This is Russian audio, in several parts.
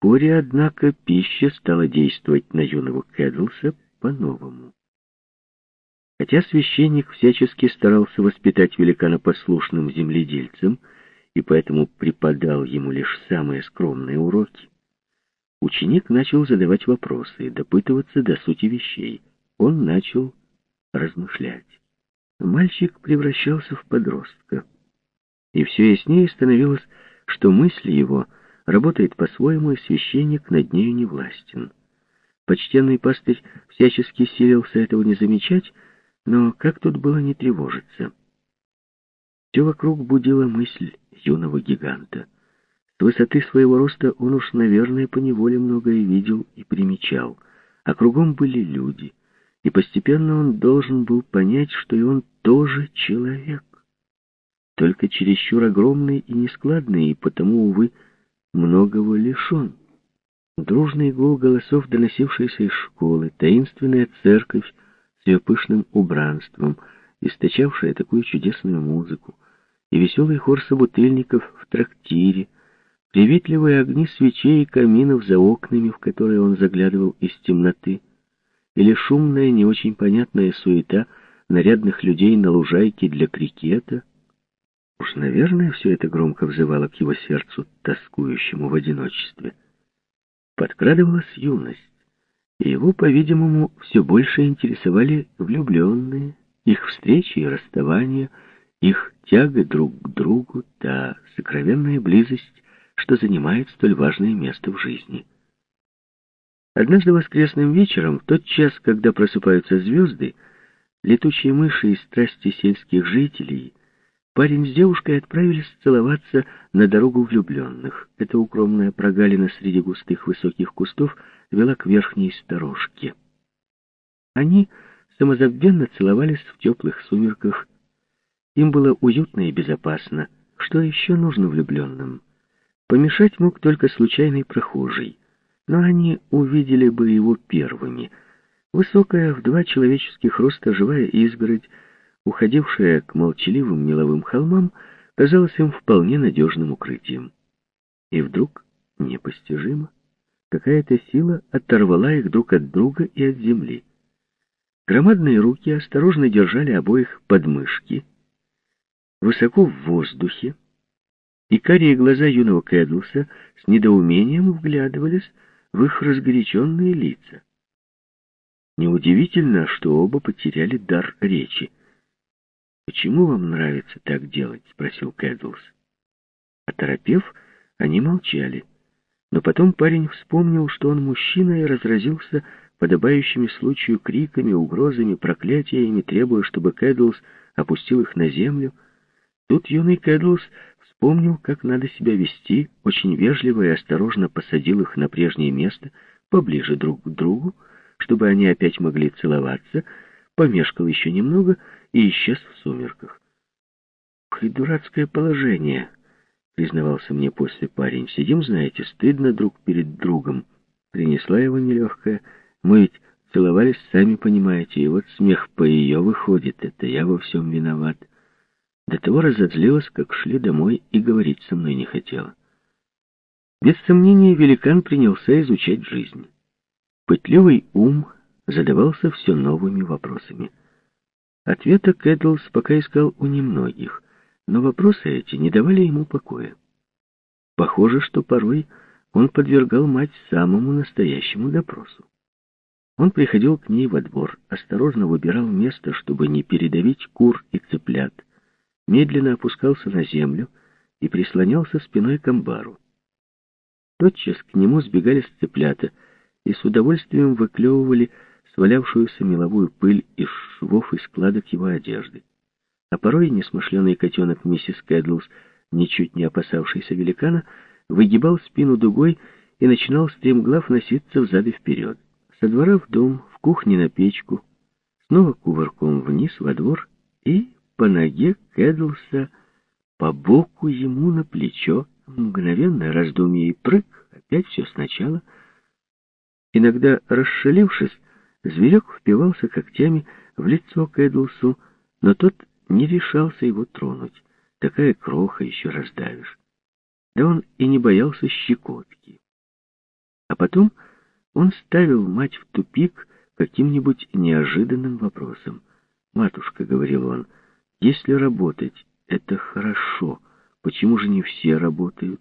Вскоре, однако, пища стала действовать на юного Кэдлса по-новому. Хотя священник всячески старался воспитать великана послушным земледельцем и поэтому преподал ему лишь самые скромные уроки, ученик начал задавать вопросы и допытываться до сути вещей. Он начал размышлять. Мальчик превращался в подростка, и все яснее становилось, что мысли его работает по-своему, и священник над нею не властен. Почтенный пастырь всячески силился этого не замечать, но как тут было не тревожиться? Все вокруг будила мысль юного гиганта. С высоты своего роста он уж, наверное, поневоле многое видел и примечал, а кругом были люди, и постепенно он должен был понять, что и он тоже человек, только чересчур огромный и нескладный, и потому, увы, многого лишен. Дружный гул голосов, доносившийся из школы, таинственная церковь с ее пышным убранством, источавшая такую чудесную музыку, и веселый хор собутыльников в трактире, приветливые огни свечей и каминов за окнами, в которые он заглядывал из темноты, или шумная, не очень понятная суета нарядных людей на лужайке для крикета. Уж, наверное, все это громко взывало к его сердцу, тоскующему в одиночестве. Подкрадывалась юность, и его, по-видимому, все больше интересовали влюбленные, их встречи и расставания, их тяга друг к другу, та сокровенная близость, что занимает столь важное место в жизни. Однажды воскресным вечером, в тот час, когда просыпаются звезды, летучие мыши и страсти сельских жителей, парень с девушкой отправились целоваться на дорогу влюбленных. Эта укромная прогалина среди густых высоких кустов вела к верхней сторожке. Они самозабвенно целовались в теплых сумерках. Им было уютно и безопасно. Что еще нужно влюбленным? Помешать мог только случайный прохожий но они увидели бы его первыми. Высокая, в два человеческих роста живая изгородь, уходившая к молчаливым меловым холмам, казалась им вполне надежным укрытием. И вдруг, непостижимо, какая-то сила оторвала их друг от друга и от земли. Громадные руки осторожно держали обоих подмышки, высоко в воздухе, и карие глаза юного Кэдлса с недоумением вглядывались в их разгоряченные лица. Неудивительно, что оба потеряли дар речи. «Почему вам нравится так делать?» — спросил Кэдлс. Оторопев, они молчали. Но потом парень вспомнил, что он мужчина, и разразился подобающими случаю криками, угрозами, проклятиями, требуя, чтобы Кэдлс опустил их на землю. Тут юный Кэдлс вспомнил, как надо себя вести, очень вежливо и осторожно посадил их на прежнее место, поближе друг к другу, чтобы они опять могли целоваться, помешкал еще немного и исчез в сумерках. «Ох, и дурацкое положение», — признавался мне после парень. «Сидим, знаете, стыдно друг перед другом. Принесла его нелегкая. Мы ведь целовались, сами понимаете, и вот смех по ее выходит. Это я во всем виноват». До того разозлилась, как шли домой, и говорить со мной не хотела. Без сомнения, великан принялся изучать жизнь. Пытливый ум задавался все новыми вопросами. Ответа Кэдлс пока искал у немногих, но вопросы эти не давали ему покоя. Похоже, что порой он подвергал мать самому настоящему допросу. Он приходил к ней во двор, осторожно выбирал место, чтобы не передавить кур и цыплят, медленно опускался на землю и прислонялся спиной к амбару. Тотчас к нему сбегали цыплята и с удовольствием выклевывали свалявшуюся меловую пыль из швов и складок его одежды. А порой несмышленый котенок миссис Кэдлс, ничуть не опасавшийся великана, выгибал спину дугой и начинал стремглав носиться взад и вперед. Со двора в дом, в кухне на печку, снова кувырком вниз во двор и по ноге Кэдлса, по боку ему на плечо, мгновенное раздумье и прыг, опять все сначала. Иногда, расшалившись, зверек впивался когтями в лицо Кэдлсу, но тот не решался его тронуть. Такая кроха еще раздавишь. Да он и не боялся щекотки. потом он ставил мать в тупик каким-нибудь неожиданным вопросом. «Матушка», — говорил он, — «если работать — это хорошо, почему же не все работают?»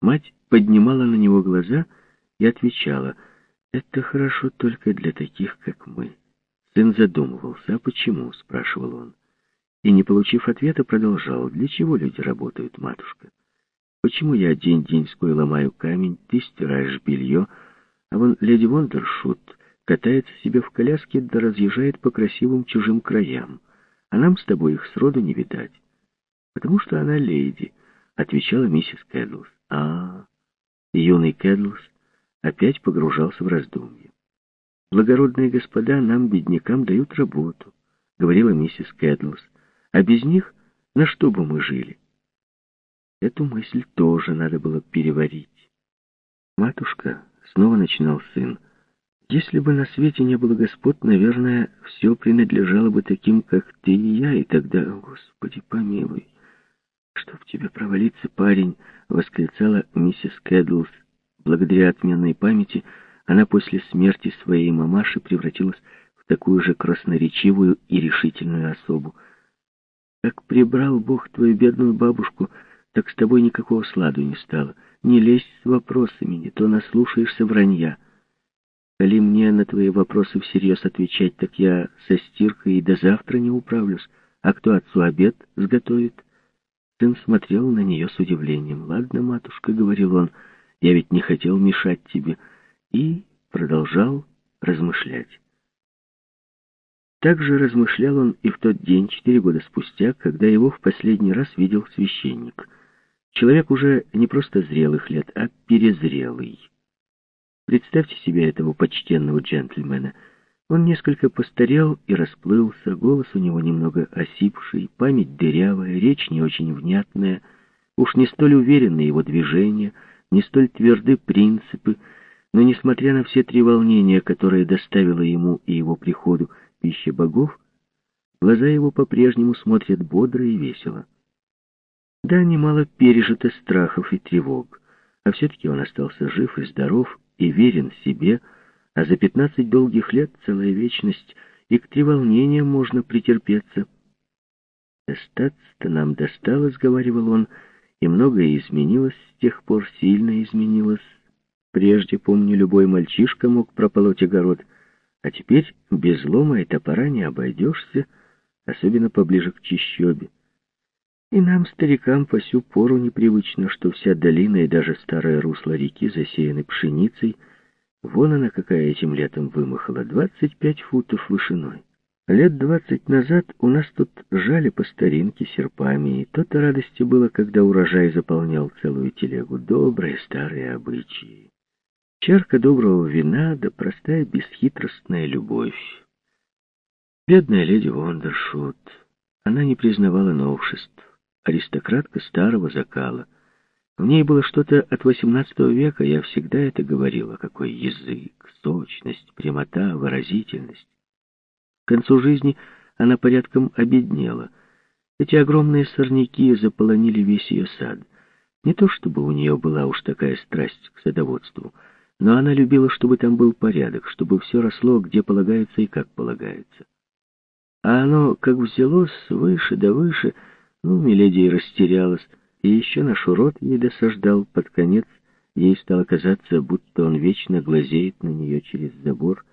Мать поднимала на него глаза и отвечала, «Это хорошо только для таких, как мы». Сын задумывался, «А почему?» — спрашивал он. И, не получив ответа, продолжал, «Для чего люди работают, матушка? Почему я день-деньской ломаю камень, ты стираешь белье, а вон леди Вондершут катается себе в коляске да разъезжает по красивым чужим краям, а нам с тобой их сроду не видать?» «Потому что она леди», — отвечала миссис Кэдлс. «А, юный Кэдлс опять погружался в раздумье. «Благородные господа нам, беднякам, дают работу», — говорила миссис Кэдлс. «А без них на что бы мы жили?» Эту мысль тоже надо было переварить. «Матушка», — снова начинал сын, — «если бы на свете не было господ, наверное, все принадлежало бы таким, как ты и я, и тогда, Господи, помилуй». «Чтоб тебе провалиться, парень!» — восклицала миссис Кэдлс Благодаря отменной памяти она после смерти своей мамаши превратилась в такую же красноречивую и решительную особу. Как прибрал Бог твою бедную бабушку, так с тобой никакого сладу не стало. Не лезь с вопросами, не то наслушаешься вранья. Коли мне на твои вопросы всерьез отвечать, так я со стиркой и до завтра не управлюсь. А кто отцу обед сготовит? Сын смотрел на нее с удивлением. «Ладно, матушка», — говорил он, — я ведь не хотел мешать тебе. И продолжал размышлять. Так же размышлял он и в тот день, четыре года спустя, когда его в последний раз видел священник. Человек уже не просто зрелых лет, а перезрелый. Представьте себе этого почтенного джентльмена. Он несколько постарел и расплылся, голос у него немного осипший, память дырявая, речь не очень внятная, уж не столь уверенные его движения — не столь тверды принципы, но, несмотря на все три волнения, которые доставила ему и его приходу пища богов, глаза его по-прежнему смотрят бодро и весело. Да, немало пережито страхов и тревог, а все-таки он остался жив и здоров, и верен себе, а за пятнадцать долгих лет целая вечность, и к треволнениям можно претерпеться. «Достаться-то нам досталось», — говорил он, — и многое изменилось с тех пор, сильно изменилось. Прежде, помню, любой мальчишка мог прополоть огород, а теперь без лома и топора не обойдешься, особенно поближе к чищобе. И нам, старикам, по сю пору непривычно, что вся долина и даже старое русло реки засеяны пшеницей. Вон она какая этим летом вымахала, двадцать пять футов вышиной. Лет двадцать назад у нас тут жали по старинке серпами, и то-то радости было, когда урожай заполнял целую телегу. Добрые старые обычаи. Чарка доброго вина, да простая бесхитростная любовь. Бедная леди Вондершут. Она не признавала новшеств. Аристократка старого закала. В ней было что-то от XVIII века, я всегда это говорила. Какой язык, сочность, прямота, выразительность. Концу жизни она порядком обеднела. Эти огромные сорняки заполонили весь ее сад. Не то чтобы у нее была уж такая страсть к садоводству, но она любила, чтобы там был порядок, чтобы все росло, где полагается и как полагается. А оно, как взялось, выше да выше, ну, Миледи растерялась, и еще наш урод ей досаждал под конец, ей стало казаться, будто он вечно глазеет на нее через забор,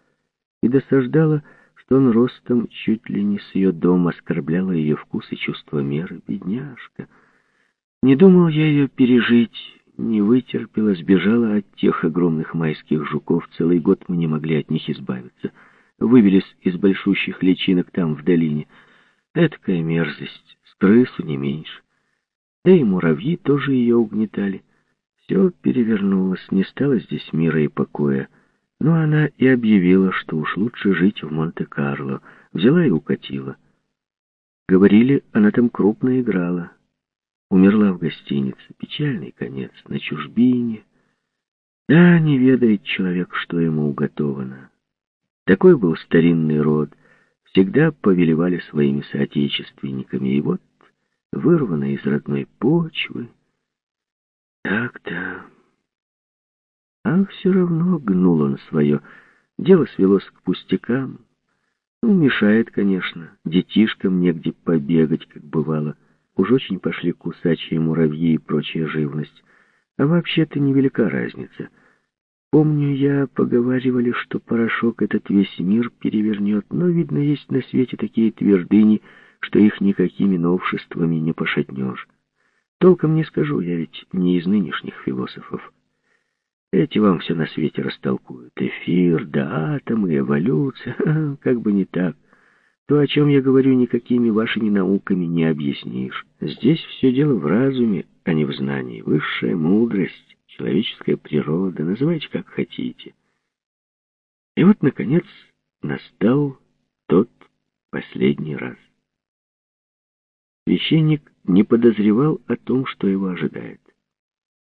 и досаждала, что он ростом чуть ли не с ее дома оскорбляла ее вкус и чувство меры, бедняжка. Не думал я ее пережить, не вытерпела, сбежала от тех огромных майских жуков, целый год мы не могли от них избавиться. Вывелись из большущих личинок там, в долине. Эдакая мерзость, с крысу не меньше. Да и муравьи тоже ее угнетали. Все перевернулось, не стало здесь мира и покоя. Но она и объявила, что уж лучше жить в Монте-Карло. Взяла и укатила. Говорили, она там крупно играла. Умерла в гостинице. Печальный конец. На чужбине. Да, не ведает человек, что ему уготовано. Такой был старинный род. Всегда повелевали своими соотечественниками. И вот, вырвана из родной почвы. Так-то... А все равно гнул он свое. Дело свелось к пустякам. Ну, мешает, конечно. Детишкам негде побегать, как бывало. Уж очень пошли кусачие муравьи и прочая живность. А вообще-то невелика разница. Помню, я поговаривали, что порошок этот весь мир перевернет, но, видно, есть на свете такие твердыни, что их никакими новшествами не пошатнешь. Толком не скажу, я ведь не из нынешних философов. Эти вам все на свете растолкуют. Эфир, да атомы, эволюция, как бы не так. То, о чем я говорю, никакими вашими науками не объяснишь. Здесь все дело в разуме, а не в знании. Высшая мудрость, человеческая природа, называйте как хотите. И вот, наконец, настал тот последний раз. Священник не подозревал о том, что его ожидает.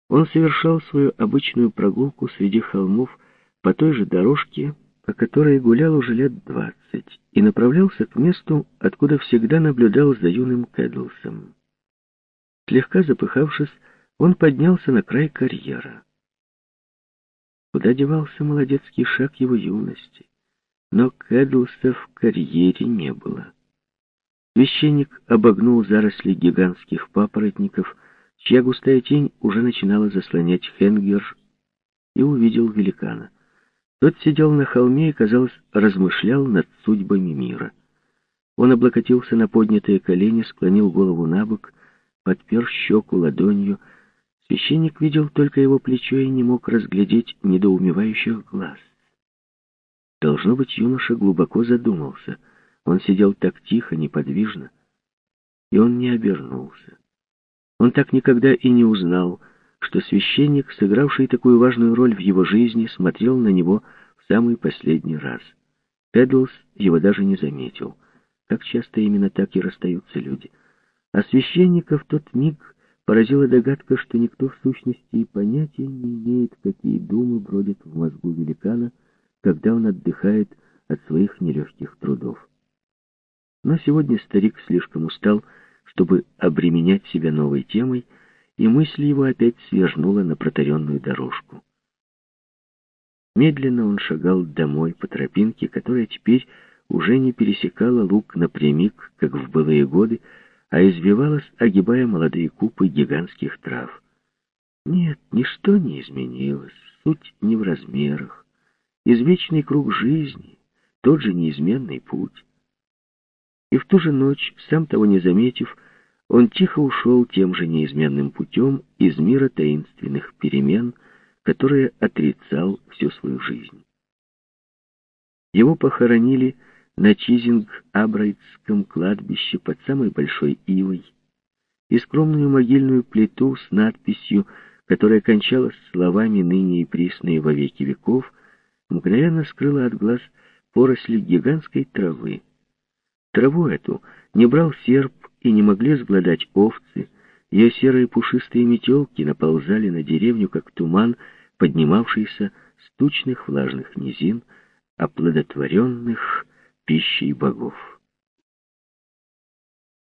Он совершал свою обычную прогулку среди холмов по той же дорожке, по которой гулял уже лет двадцать, и направлялся к месту, откуда всегда наблюдал за юным Кэдлсом. Слегка запыхавшись, он поднялся на край карьера. Куда девался молодецкий шаг его юности? Но Кэдлса в карьере не было. Священник обогнул заросли гигантских папоротников, чья густая тень уже начинала заслонять Хенгер, и увидел великана. Тот сидел на холме и, казалось, размышлял над судьбами мира. Он облокотился на поднятые колени, склонил голову на бок, подпер щеку ладонью. Священник видел только его плечо и не мог разглядеть недоумевающих глаз. Должно быть, юноша глубоко задумался. Он сидел так тихо, неподвижно, и он не обернулся. Он так никогда и не узнал, что священник, сыгравший такую важную роль в его жизни, смотрел на него в самый последний раз. Педлс его даже не заметил. Как часто именно так и расстаются люди. А священника в тот миг поразила догадка, что никто в сущности и понятия не имеет, какие думы бродят в мозгу великана, когда он отдыхает от своих нелегких трудов. Но сегодня старик слишком устал, чтобы обременять себя новой темой, и мысль его опять свернула на протаренную дорожку. Медленно он шагал домой по тропинке, которая теперь уже не пересекала луг напрямик, как в былые годы, а извивалась, огибая молодые купы гигантских трав. Нет, ничто не изменилось, суть не в размерах. Извечный круг жизни, тот же неизменный путь. И в ту же ночь, сам того не заметив, он тихо ушел тем же неизменным путем из мира таинственных перемен, которые отрицал всю свою жизнь. Его похоронили на Чизинг-Абрайтском кладбище под самой большой ивой, и скромную могильную плиту с надписью, которая кончалась словами ныне и присные во веки веков, мгновенно скрыла от глаз поросли гигантской травы. Траву эту не брал серп и не могли сгладать овцы, ее серые пушистые метелки наползали на деревню, как туман, поднимавшийся с тучных влажных низин, оплодотворенных пищей богов.